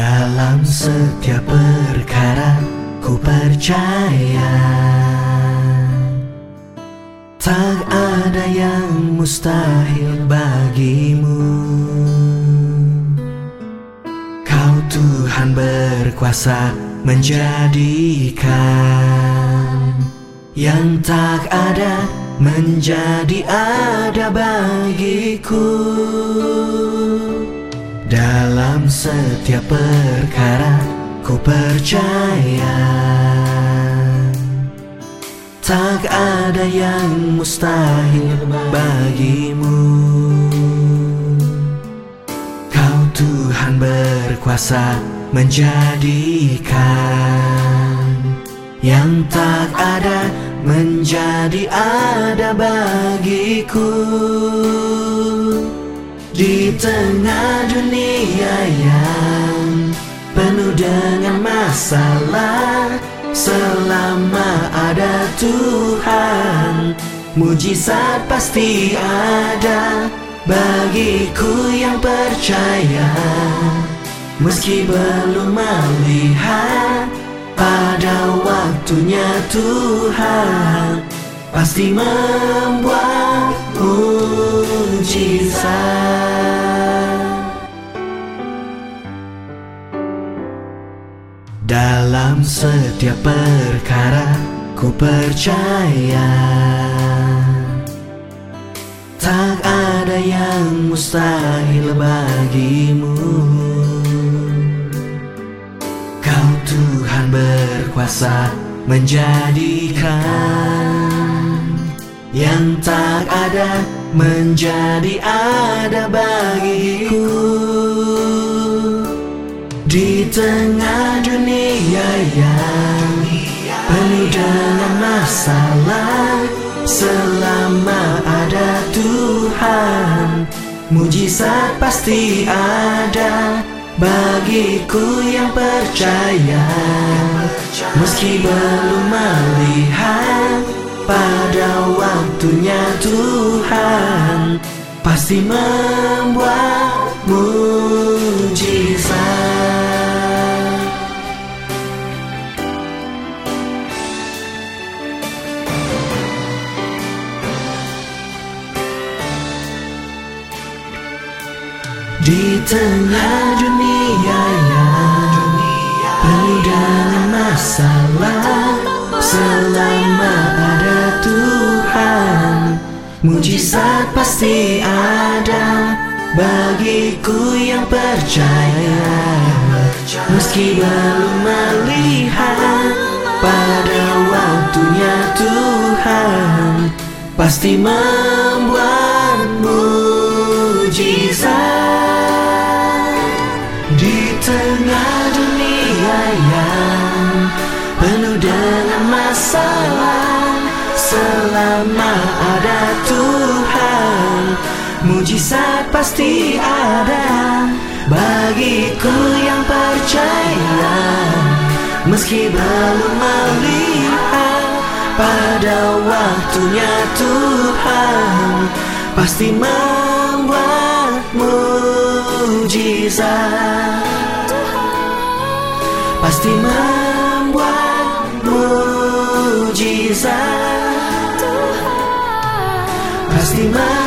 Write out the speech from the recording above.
Dalam setiap perkara ku percaya. Tak ada yang mustahil bagimu. Kau Tuhan berkuasa menjadikan. Yang tak ada menjadi ada bagiku Dalam setiap perkara ku percaya. Tak ada yang mustahil bagimu. Kau Tuhan berkuasa menjadikan. Yang tak ada menjadi ada bagiku Di tengah dunia yang penuh dengan masalah Selama ada Tuhan Mujizat pasti ada Bagiku yang percaya. Meski belum melihat Pada waktunya Tuhan Pasti membuat Dalam setiap perkara ku percaya. Tak ada yang mustahil bagimu. Kau Tuhan berkuasa menjadikan. Yang tak ada menjadi ada bagiku di tengah dunia yang penuh dengan masalah Selama ada Tuhan Mujizat pasti ada Bagiku yang percaya. Meski belum melihat Pada waktunya Tuhan Pasti membuat Di tengah dunia yang penuh dengan masalah Selama ada Tuhan Mujizat pasti ada Bagiku yang percaya. Meski belum melihat Pada waktunya Tuhan Pasti membuat mujizat Mujizat pasti ada Bagiku yang percaya. Meski belum melihat Pada waktunya Tuhan Pasti membuat mujizat. Pasti membuat mujizat. Pasti membuat